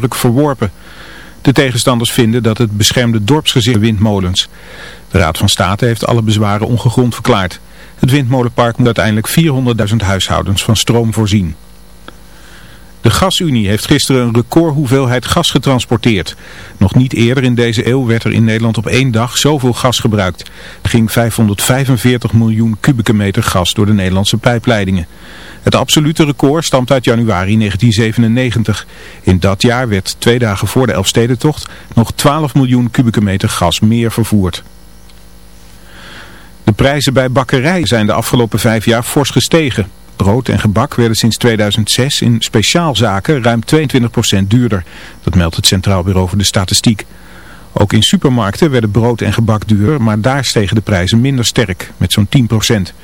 Verworpen. De tegenstanders vinden dat het beschermde dorpsgezicht windmolens. De Raad van State heeft alle bezwaren ongegrond verklaard. Het windmolenpark moet uiteindelijk 400.000 huishoudens van stroom voorzien. De Gasunie heeft gisteren een recordhoeveelheid gas getransporteerd. Nog niet eerder in deze eeuw werd er in Nederland op één dag zoveel gas gebruikt. Ging 545 miljoen kubieke meter gas door de Nederlandse pijpleidingen. Het absolute record stamt uit januari 1997. In dat jaar werd twee dagen voor de Elfstedentocht nog 12 miljoen kubieke meter gas meer vervoerd. De prijzen bij bakkerijen zijn de afgelopen vijf jaar fors gestegen. Brood en gebak werden sinds 2006 in speciaalzaken ruim 22% duurder. Dat meldt het Centraal Bureau voor de Statistiek. Ook in supermarkten werden brood en gebak duurder, maar daar stegen de prijzen minder sterk, met zo'n 10%.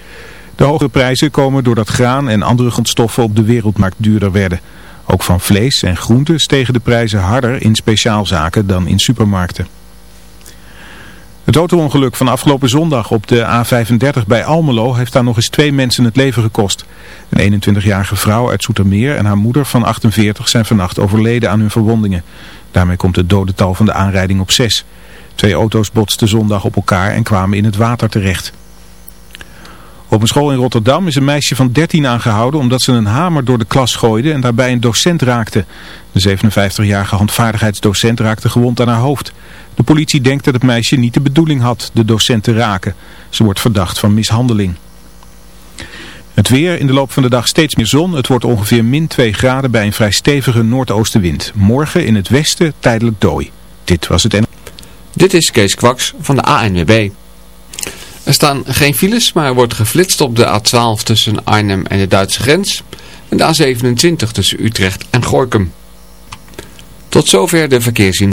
De hogere prijzen komen doordat graan en andere grondstoffen op de wereldmarkt duurder werden. Ook van vlees en groenten stegen de prijzen harder in speciaalzaken dan in supermarkten. Het autoongeluk van afgelopen zondag op de A35 bij Almelo heeft daar nog eens twee mensen het leven gekost. Een 21-jarige vrouw uit Soetermeer en haar moeder van 48 zijn vannacht overleden aan hun verwondingen. Daarmee komt het dodental van de aanrijding op 6. Twee auto's botsten zondag op elkaar en kwamen in het water terecht. Op een school in Rotterdam is een meisje van 13 aangehouden omdat ze een hamer door de klas gooide en daarbij een docent raakte. De 57-jarige handvaardigheidsdocent raakte gewond aan haar hoofd. De politie denkt dat het meisje niet de bedoeling had de docent te raken. Ze wordt verdacht van mishandeling. Het weer in de loop van de dag steeds meer zon. Het wordt ongeveer min 2 graden bij een vrij stevige noordoostenwind. Morgen in het westen tijdelijk dooi. Dit was het en. Dit is Kees Kwaks van de ANWB. Er staan geen files, maar er wordt geflitst op de A12 tussen Arnhem en de Duitse grens. En de A27 tussen Utrecht en Gorkum. Tot zover de verkeerszien.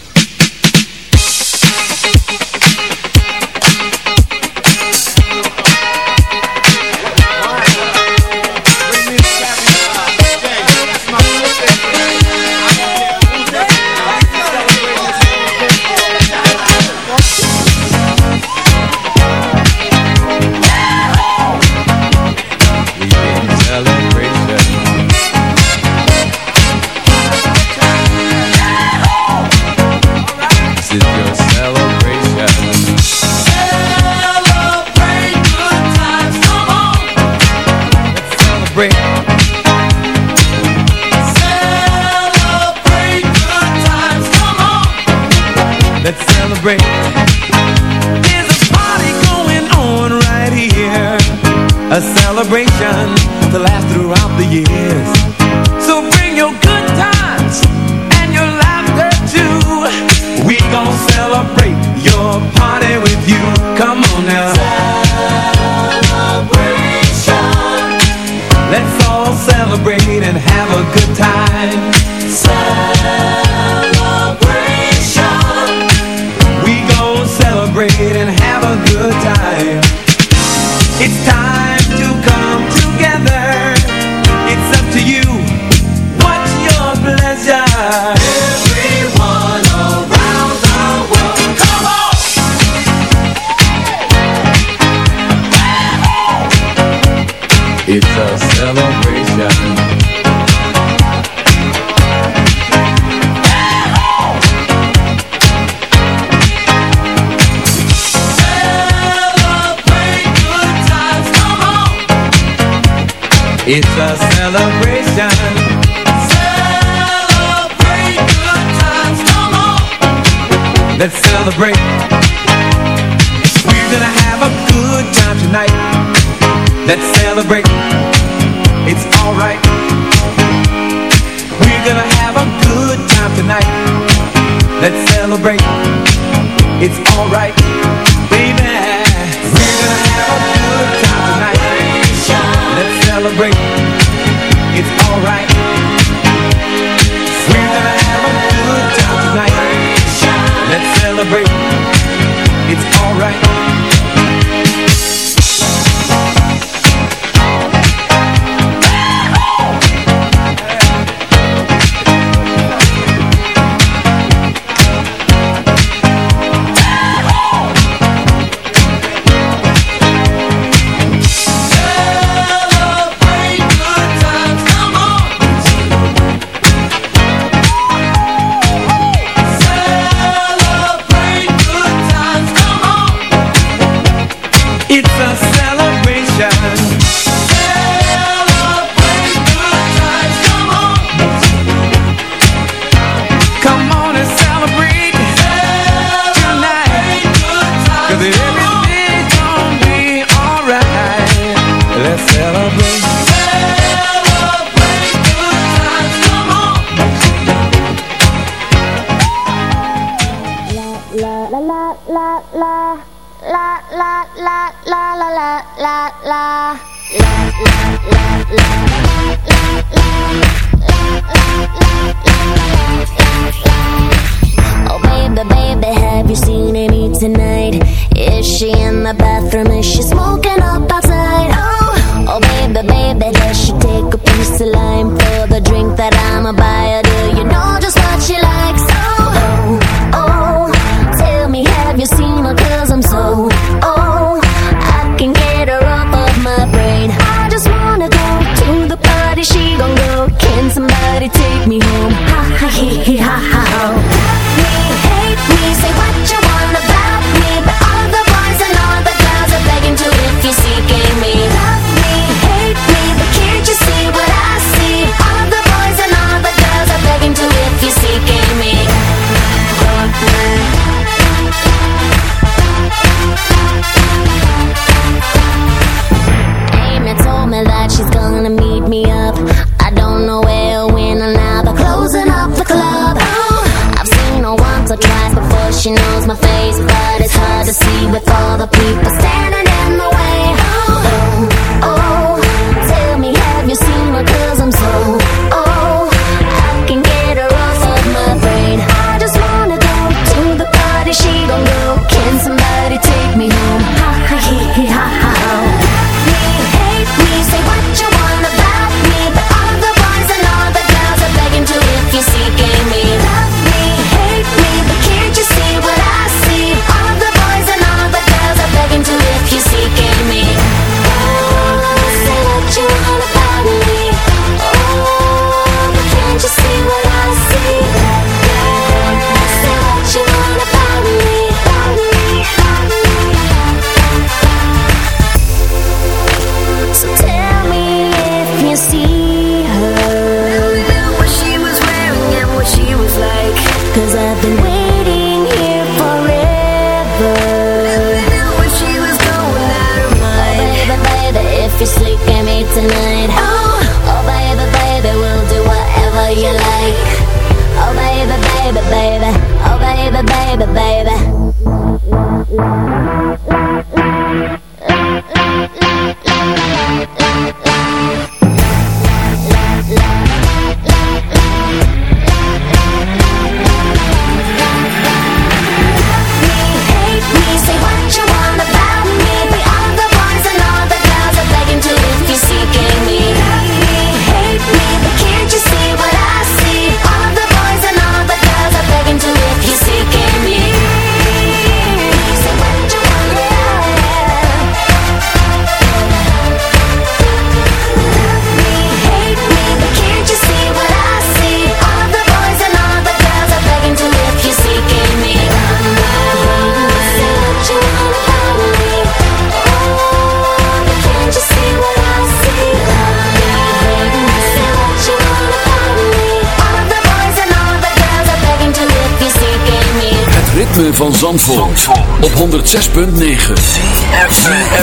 Zandvoort, op 106.9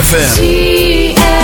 FM.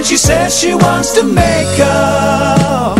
And she says she wants to make up.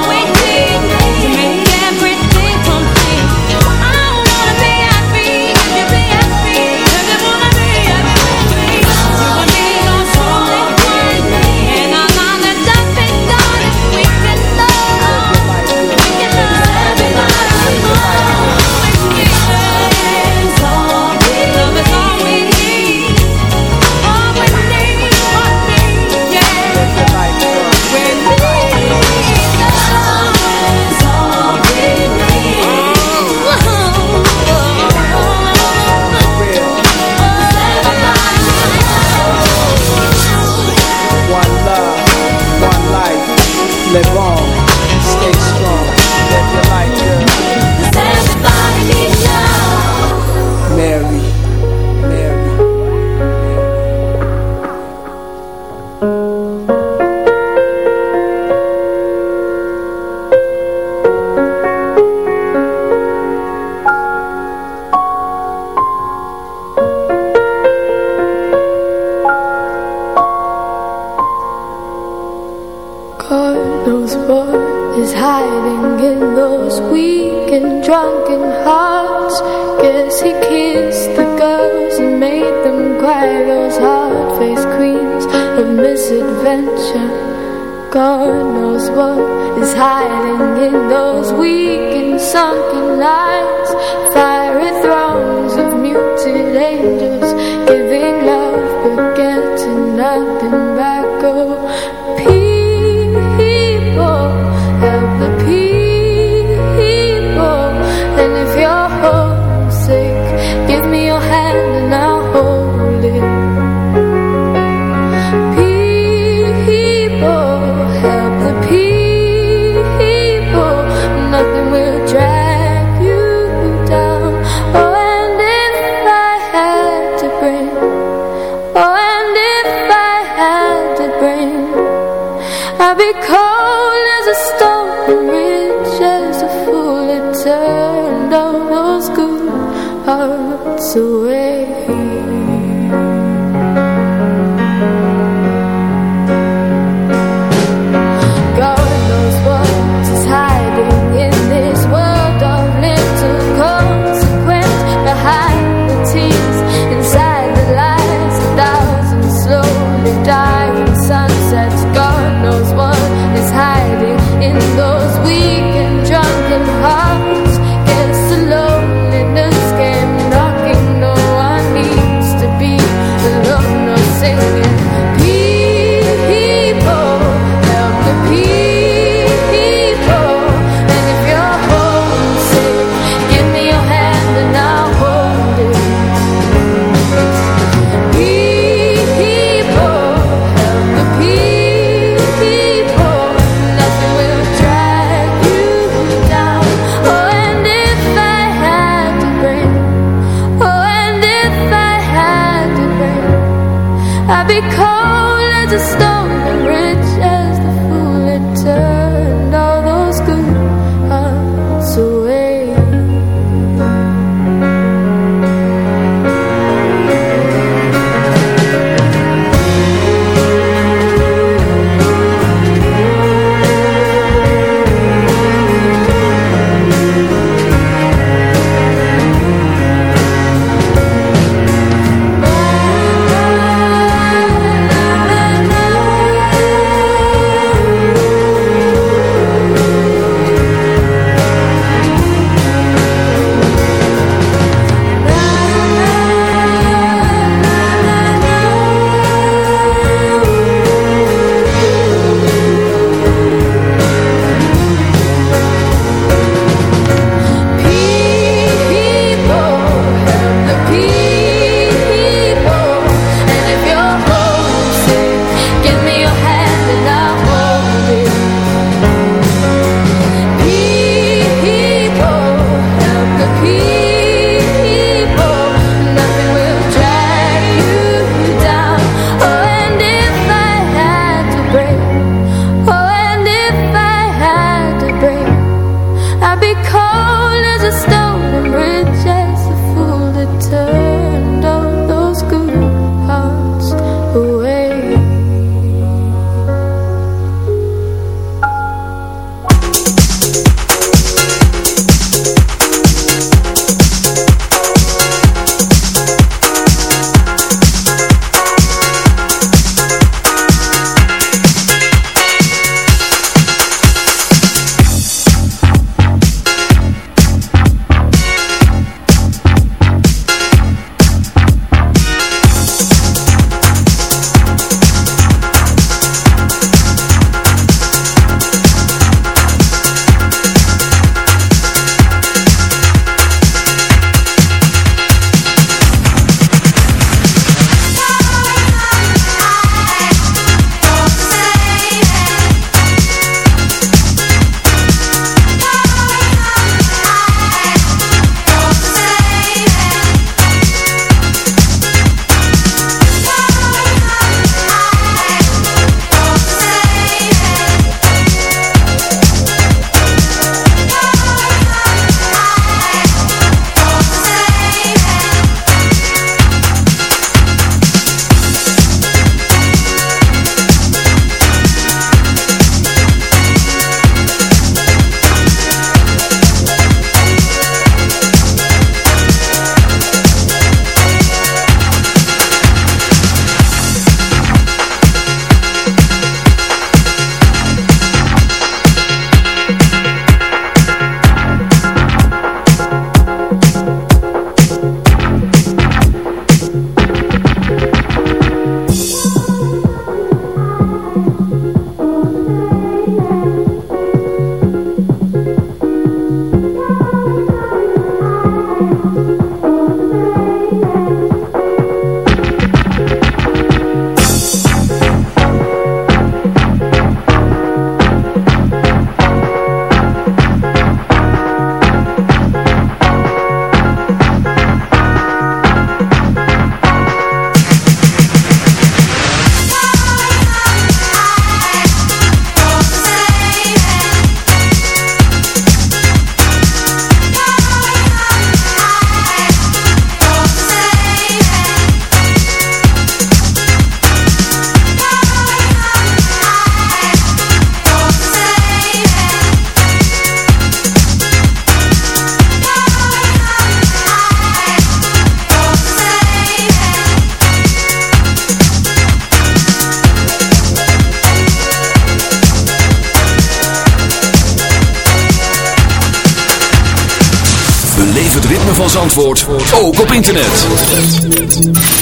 Zandvoort ook op internet.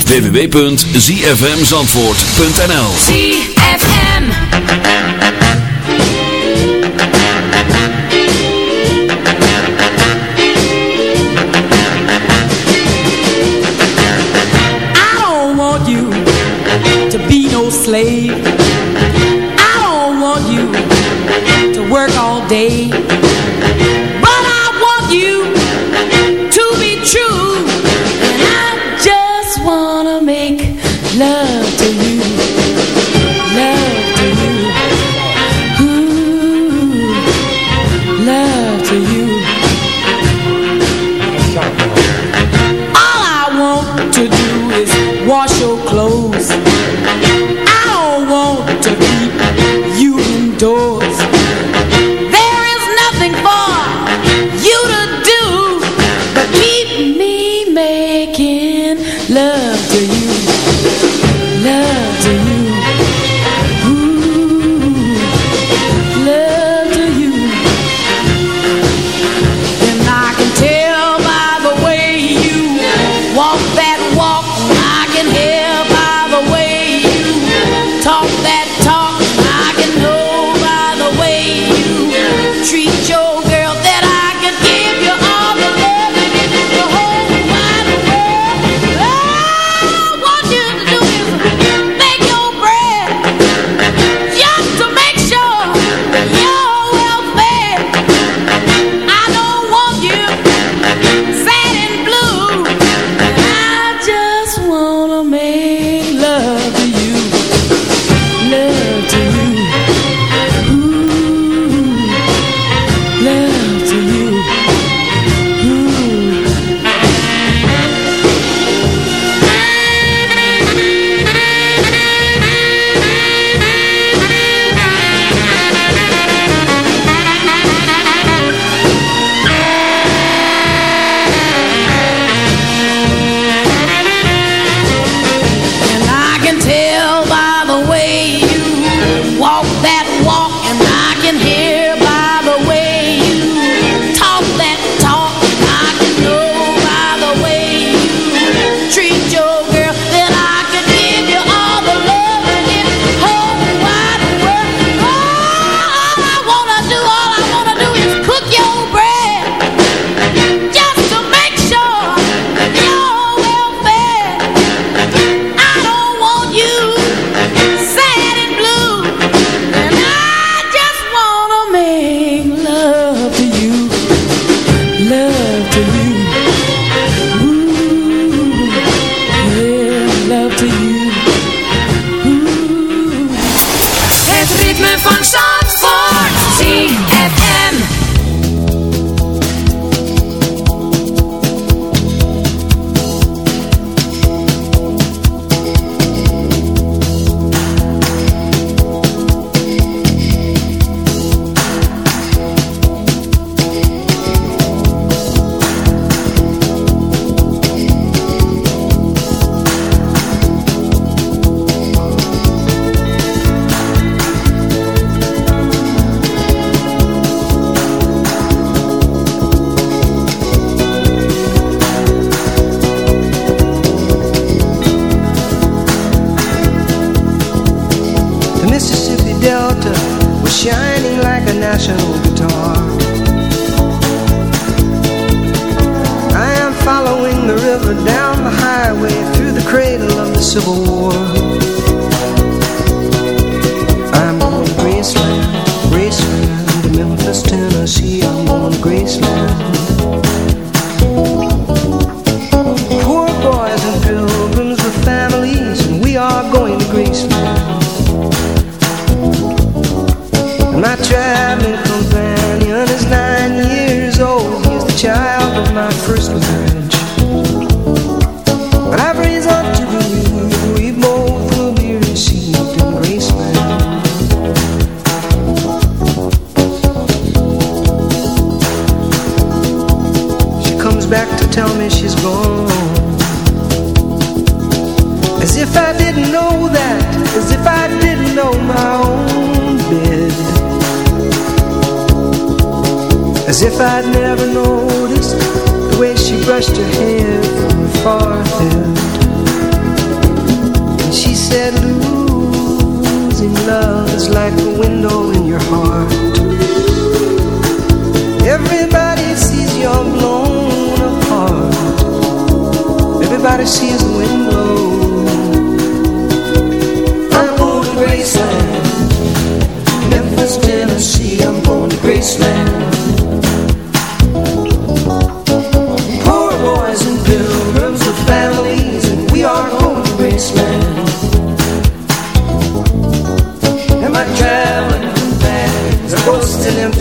www.zfmzandvoort.nl ZFM I don't want you to be no slave. I don't want you to work all day.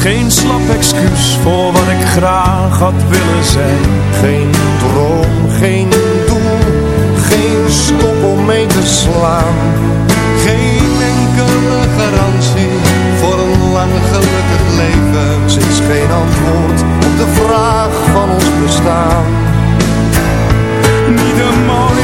geen slap excuus voor wat ik graag had willen zijn. Geen droom, geen doel, geen stop om mee te slaan. Geen enkele garantie voor een lang gelukkig leven. Is geen antwoord op de vraag van ons bestaan. Niet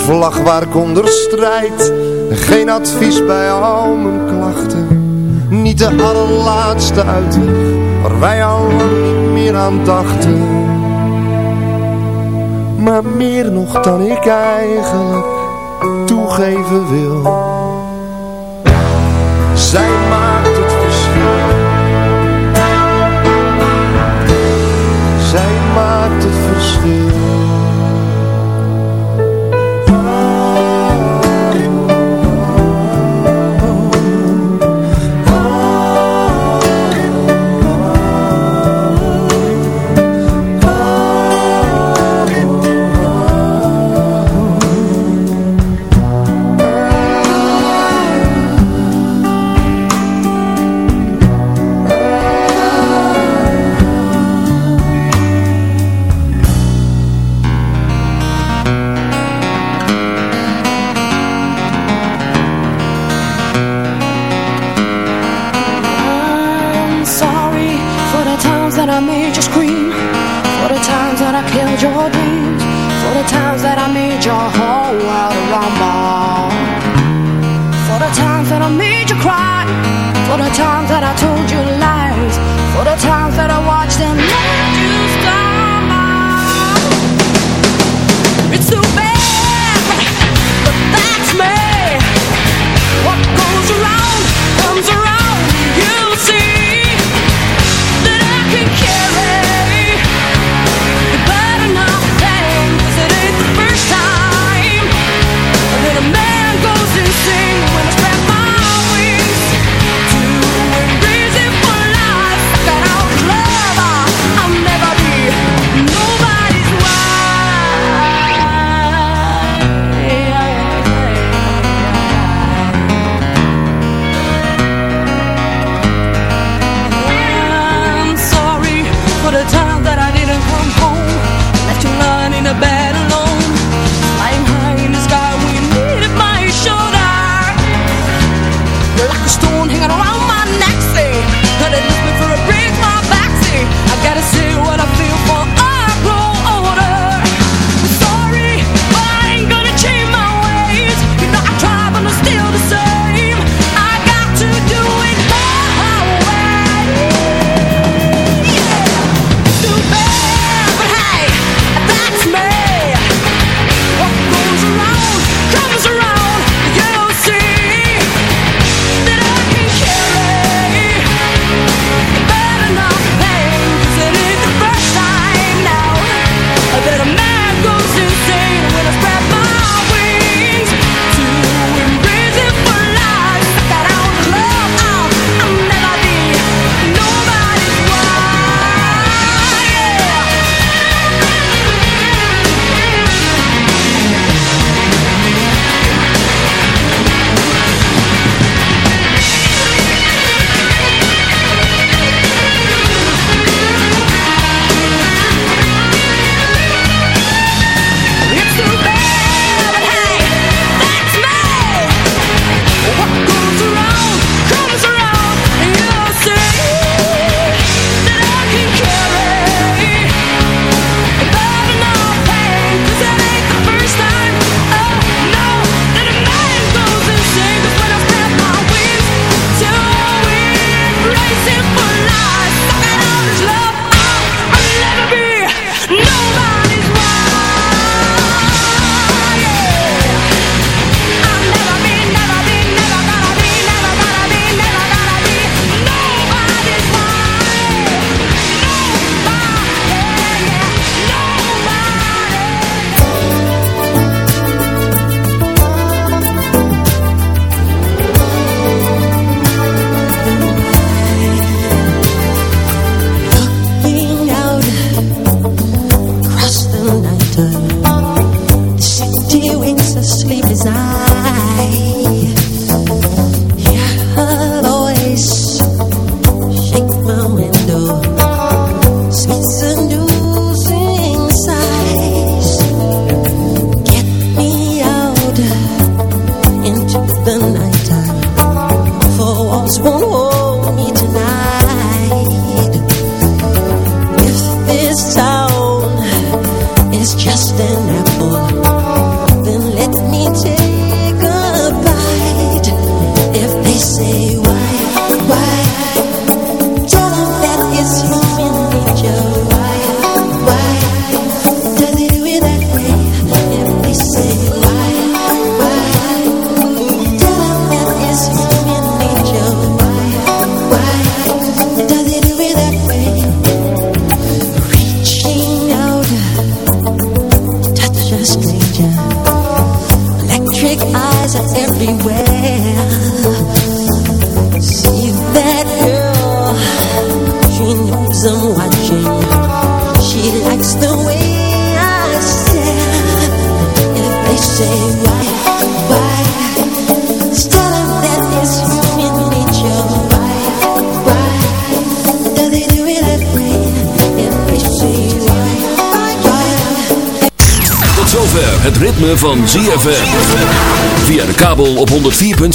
vlag waar onder strijd. Geen advies bij al mijn klachten. Niet de allerlaatste uitweg waar wij al lang meer aan dachten. Maar meer nog dan ik eigenlijk toegeven wil. Zijn maar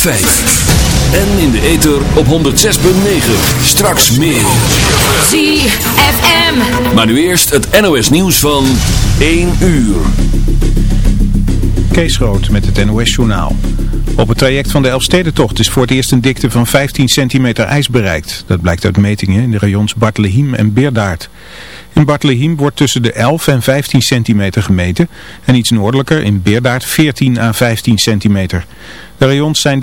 En in de ether op 106.9. Straks meer. ZFM. Maar nu eerst het NOS nieuws van 1 uur. Kees Groot met het NOS-journaal. Op het traject van de Elfstedentocht is voor het eerst een dikte van 15 centimeter ijs bereikt. Dat blijkt uit metingen in de rayons Bartlehiem en Beerdaard. In Bartlehiem wordt tussen de 11 en 15 centimeter gemeten en iets noordelijker in Beerdaard 14 à 15 centimeter. De rayons zijn